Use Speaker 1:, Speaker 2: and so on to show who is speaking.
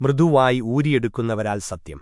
Speaker 1: മൃദുവായി ഊരിയെടുക്കുന്നവരാൽ സത്യം